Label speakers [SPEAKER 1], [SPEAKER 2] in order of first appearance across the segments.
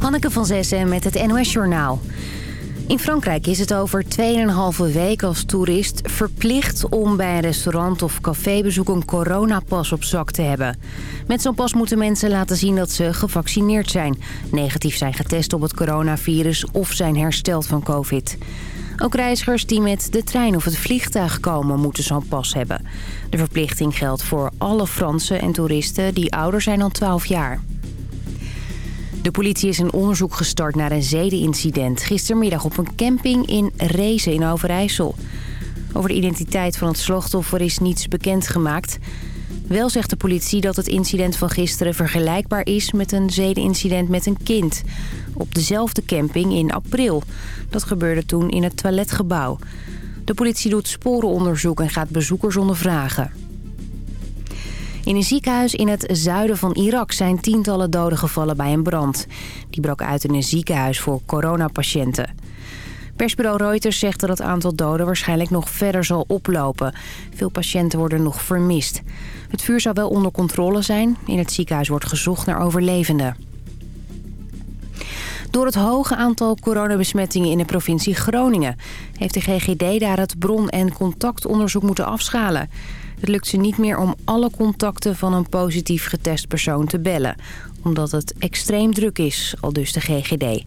[SPEAKER 1] Hanneke van Zessen met het NOS-journaal. In Frankrijk is het over 2,5 week als toerist verplicht om bij een restaurant of cafébezoek een coronapas op zak te hebben. Met zo'n pas moeten mensen laten zien dat ze gevaccineerd zijn, negatief zijn getest op het coronavirus of zijn hersteld van covid. Ook reizigers die met de trein of het vliegtuig komen moeten zo'n pas hebben. De verplichting geldt voor alle Fransen en toeristen die ouder zijn dan 12 jaar. De politie is een onderzoek gestart naar een zedenincident... gistermiddag op een camping in Rezen in Overijssel. Over de identiteit van het slachtoffer is niets bekendgemaakt. Wel zegt de politie dat het incident van gisteren vergelijkbaar is... met een zedenincident met een kind. Op dezelfde camping in april. Dat gebeurde toen in het toiletgebouw. De politie doet sporenonderzoek en gaat bezoekers ondervragen. In een ziekenhuis in het zuiden van Irak zijn tientallen doden gevallen bij een brand. Die brak uit in een ziekenhuis voor coronapatiënten. Persbureau Reuters zegt dat het aantal doden waarschijnlijk nog verder zal oplopen. Veel patiënten worden nog vermist. Het vuur zou wel onder controle zijn. In het ziekenhuis wordt gezocht naar overlevenden. Door het hoge aantal coronabesmettingen in de provincie Groningen... heeft de GGD daar het bron- en contactonderzoek moeten afschalen. Het lukt ze niet meer om alle contacten van een positief getest persoon te bellen. Omdat het extreem druk is, al dus de GGD.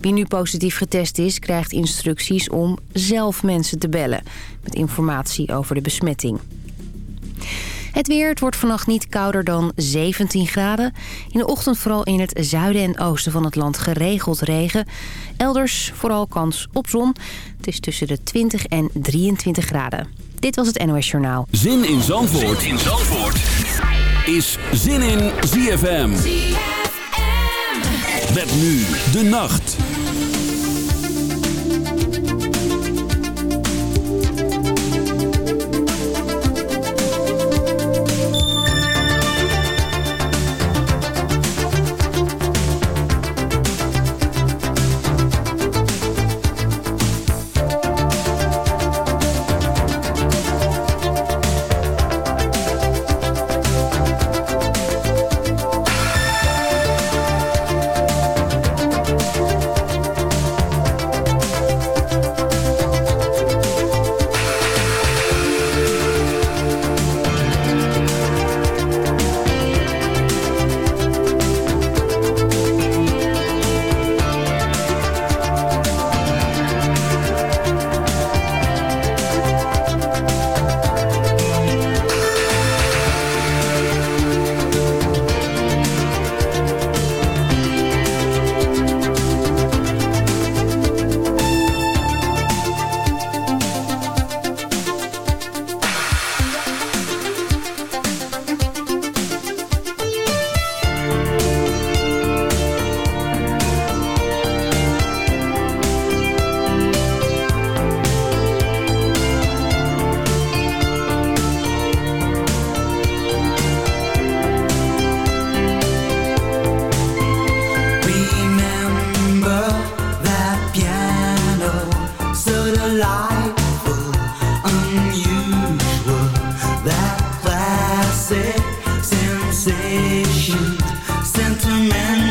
[SPEAKER 1] Wie nu positief getest is, krijgt instructies om zelf mensen te bellen. Met informatie over de besmetting. Het weer, het wordt vannacht niet kouder dan 17 graden. In de ochtend vooral in het zuiden en oosten van het land geregeld regen. Elders vooral kans op zon. Het is tussen de 20 en 23 graden. Dit was het NOS Journaal.
[SPEAKER 2] Zin in Zandvoort, zin in Zandvoort. is Zin in ZFM. ZFM. Met nu de nacht.
[SPEAKER 3] Like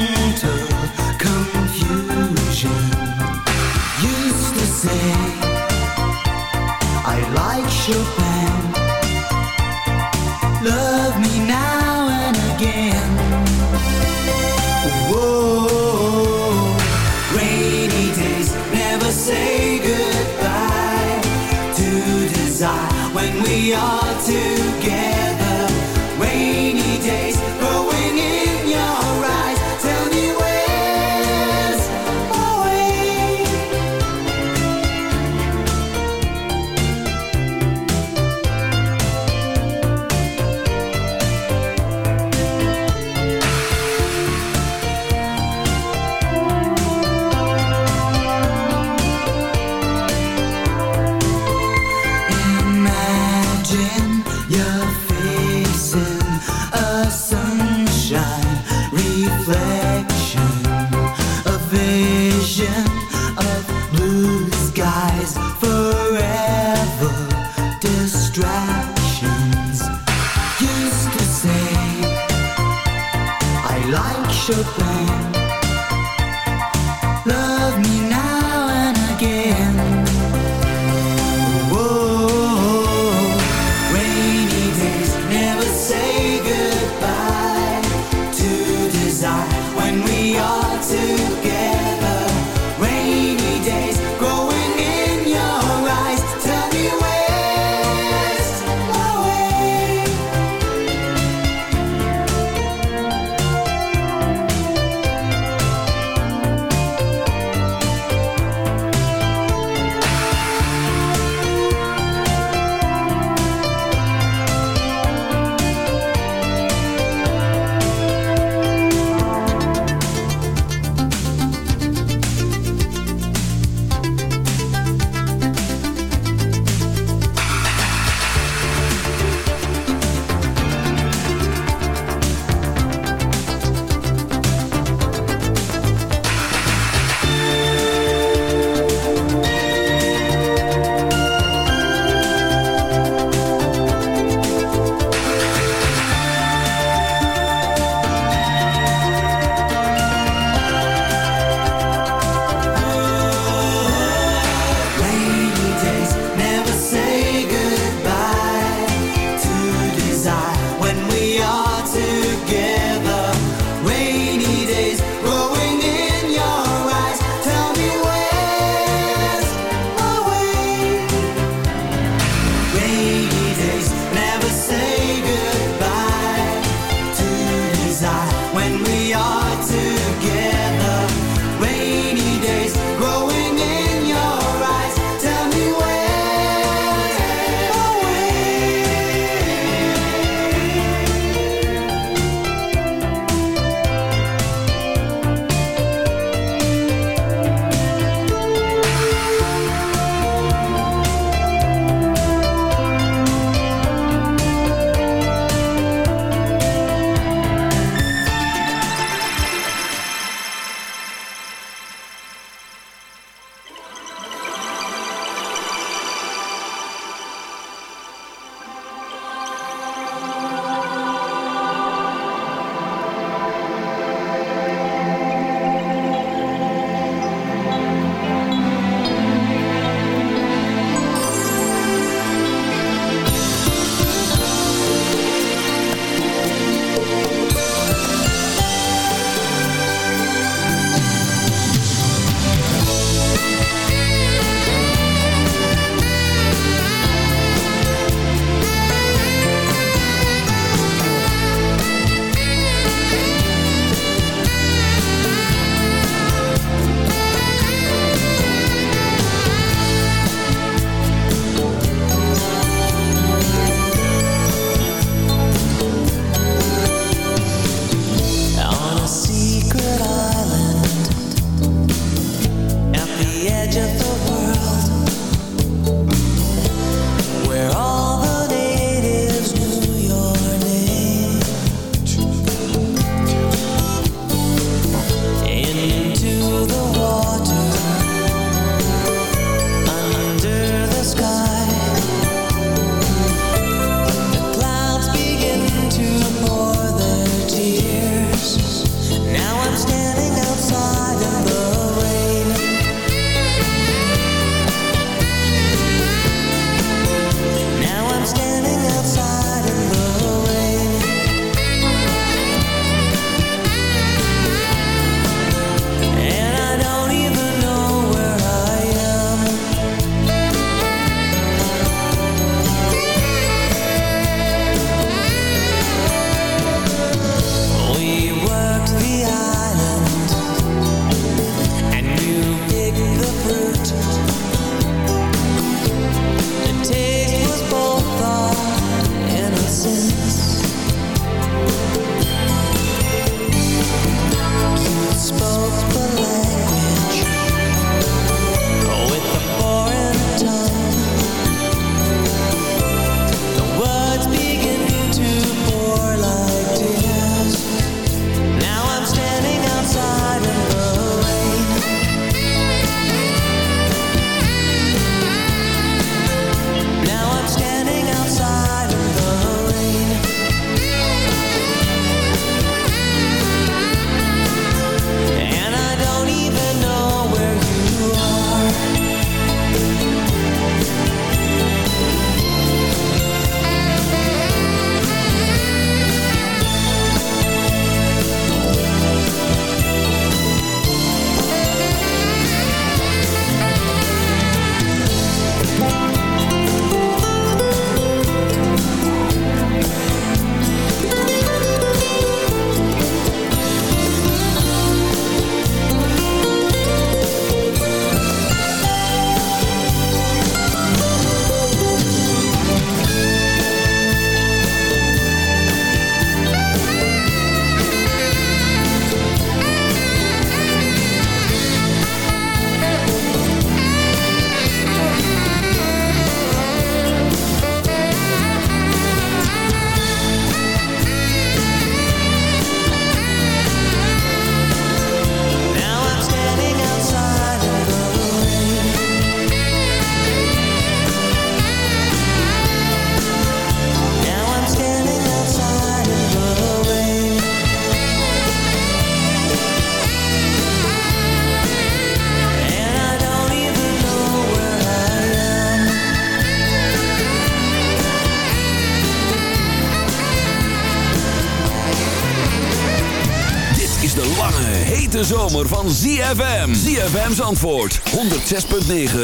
[SPEAKER 2] zomer van ZFM. ZFM's antwoord. 106.9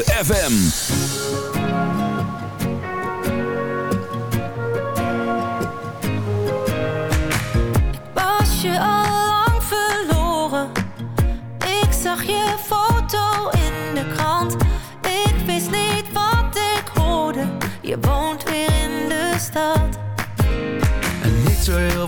[SPEAKER 2] FM.
[SPEAKER 4] Ik was je al lang verloren. Ik zag je foto in de krant. Ik wist niet wat ik hoorde. Je woont weer in de stad.
[SPEAKER 5] En niet zo heel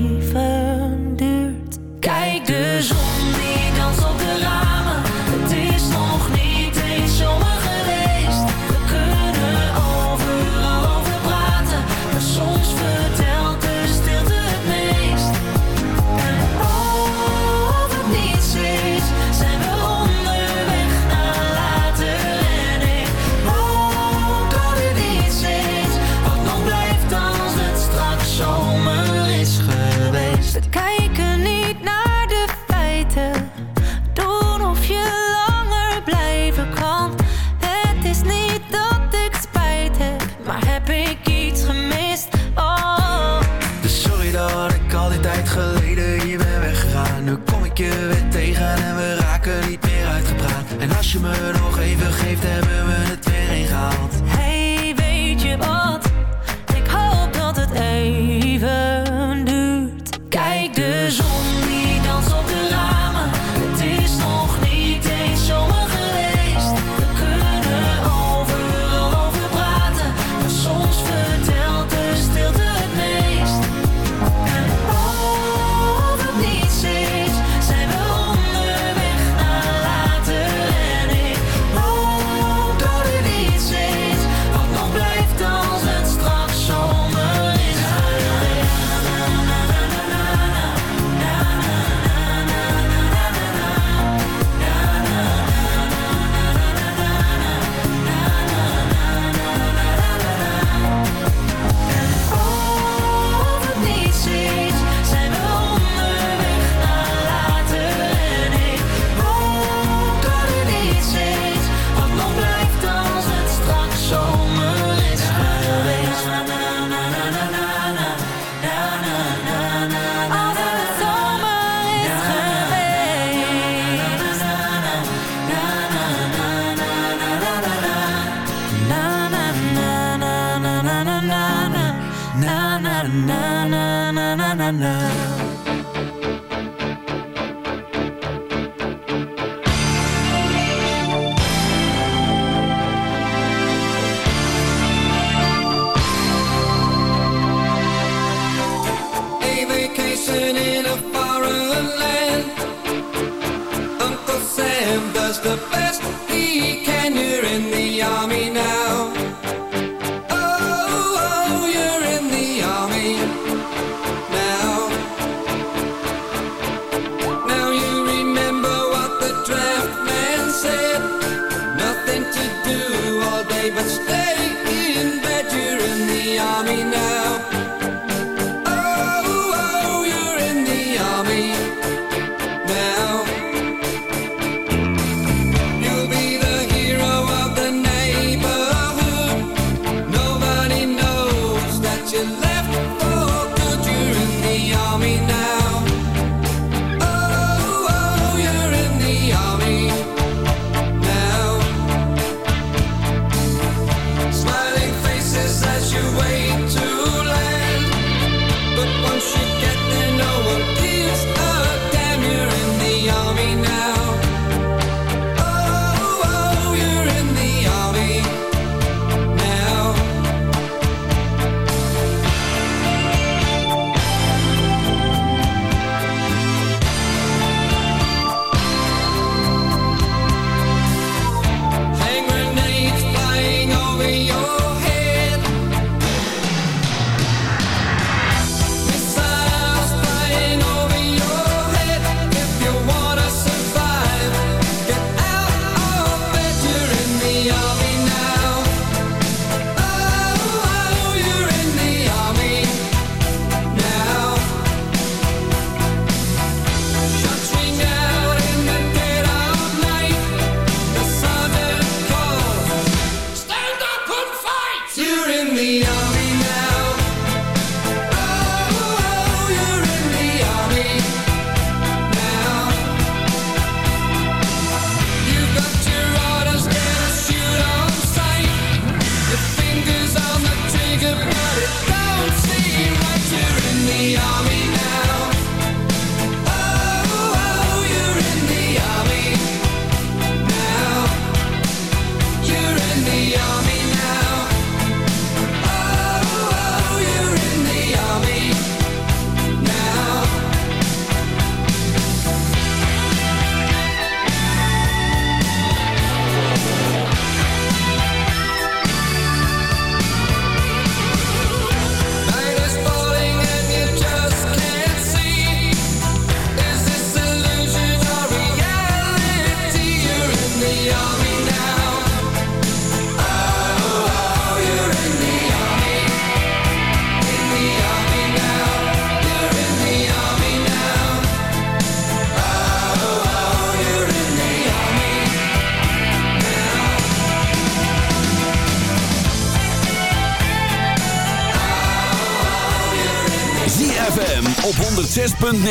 [SPEAKER 4] much.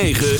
[SPEAKER 4] 9.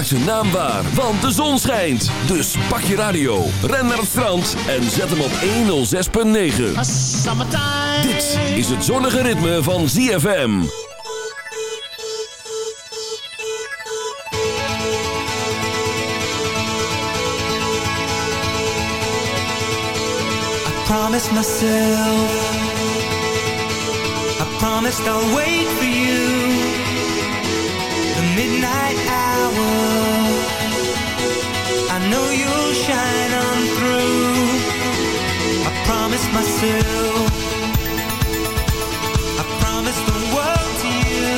[SPEAKER 2] ZFM maakt zijn naam waar, want de zon schijnt. Dus pak je radio, ren naar het strand en zet hem op 106.9. Dit is het zonnige ritme van ZFM.
[SPEAKER 3] I promised myself, I promised I'll wait for you. Midnight hour, I know you'll shine on through. I promised myself, I promised the world to you.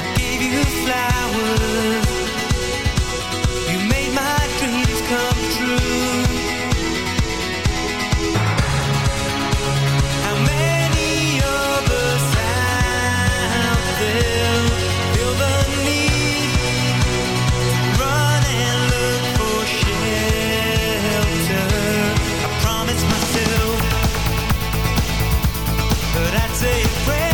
[SPEAKER 3] I gave you flowers, say it.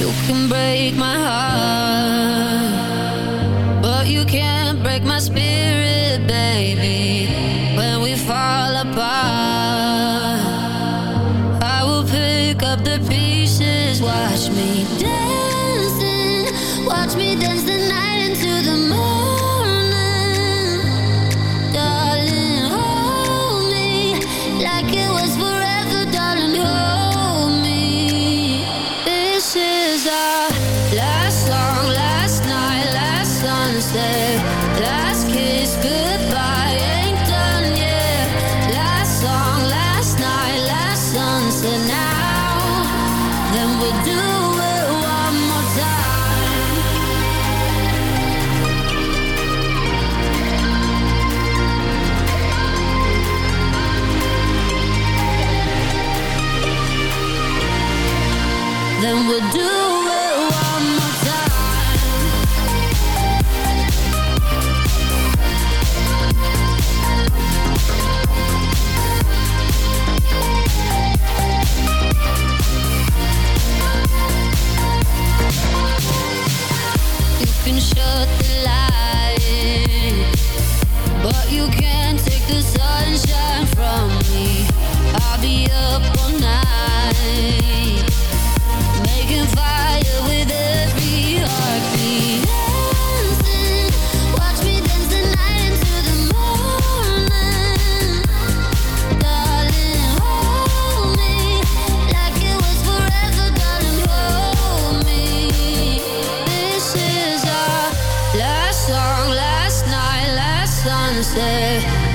[SPEAKER 3] You can break my heart, but you can't break my spirit, baby. When we fall apart.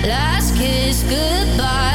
[SPEAKER 3] last kiss goodbye.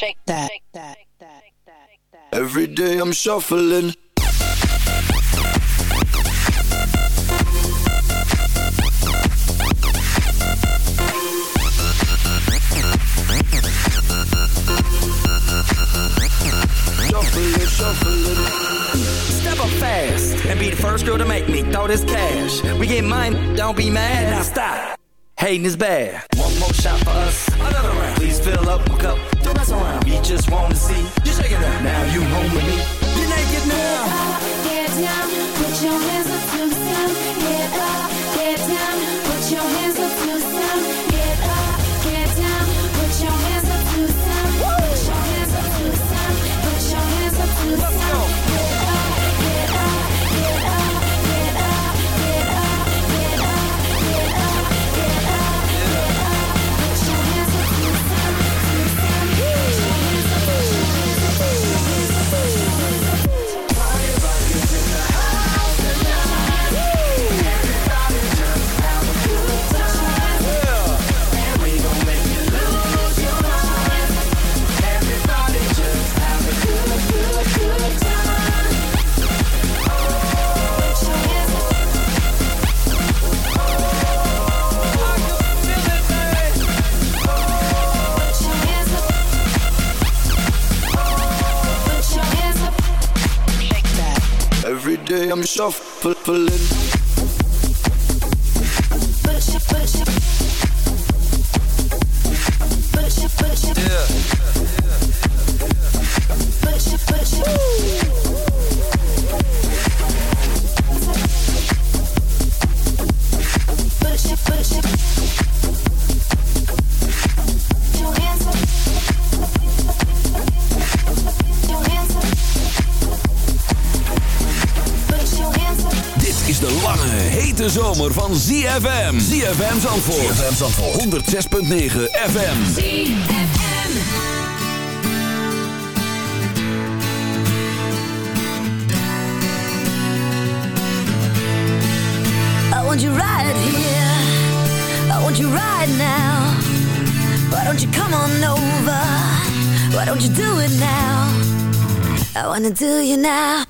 [SPEAKER 6] Shake that. Shake that.
[SPEAKER 7] Every day I'm shuffling. Shuffling, shuffling.
[SPEAKER 8] Step up fast and be the first girl to make me throw this cash. We get mine, don't be mad. Now stop. Hating is bad. One more shot for us. Another round. Please fill up my cup. Don't mess around. We just want to see you shaking it. Now you home with me. You naked now.
[SPEAKER 9] Get down, put your hands up to the sun. Get up, get down, put your hands
[SPEAKER 7] day I'm shuffling.
[SPEAKER 2] Van ZFM. ZFM Zandvoort. ZFM Zandvoort. 106.9 FM.
[SPEAKER 9] I want you right here. I want you right now. Why don't you come on over? Why don't you do it now? I wanna do you now.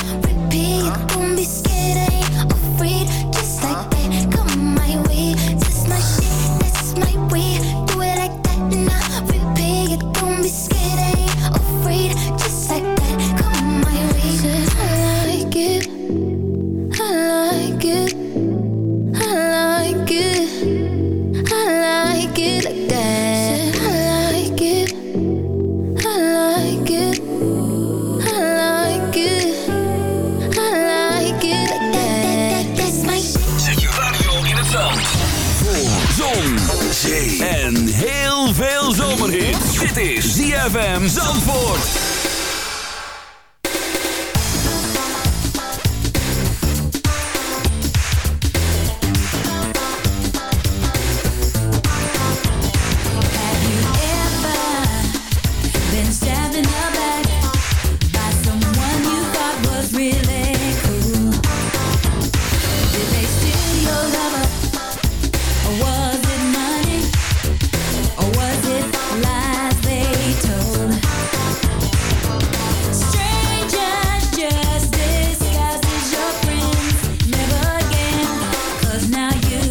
[SPEAKER 9] you.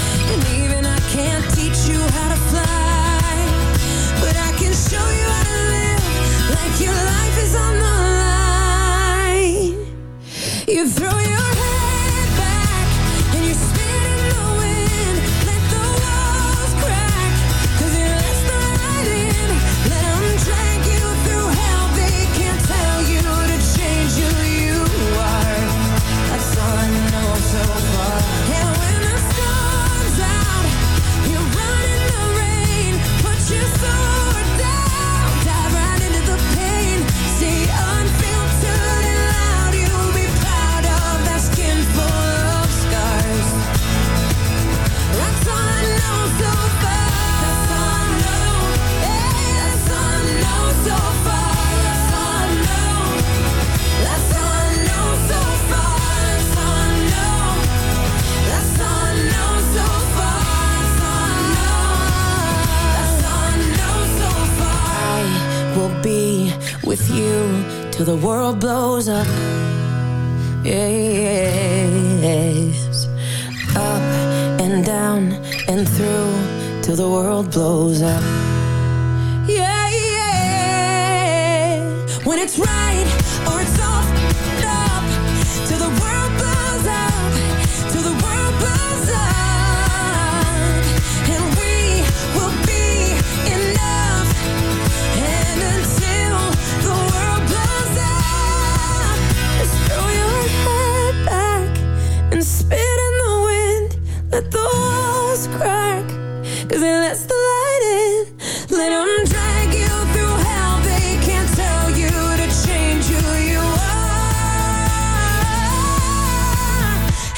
[SPEAKER 10] Even I can't teach you how to fly.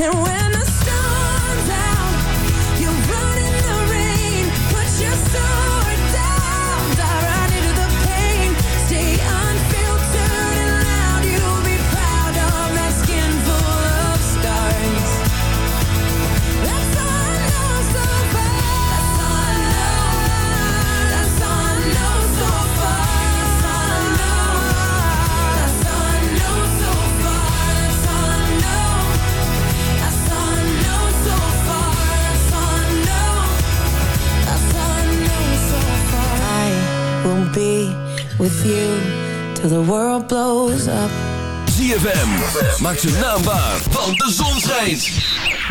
[SPEAKER 10] And when
[SPEAKER 2] ZFM. Maak ze naambaar, want de zon schijnt.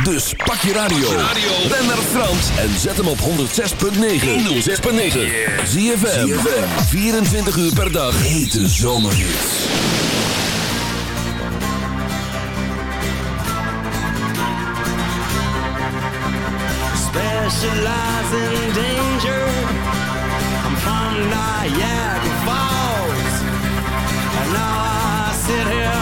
[SPEAKER 2] Dus pak je radio. Ben naar Frans en zet hem op 106.9. 106.9. ZFM. 24 uur per dag. Hete zomerhits.
[SPEAKER 11] Specialize in danger. I'm from Niagara Falls. And now I sit here.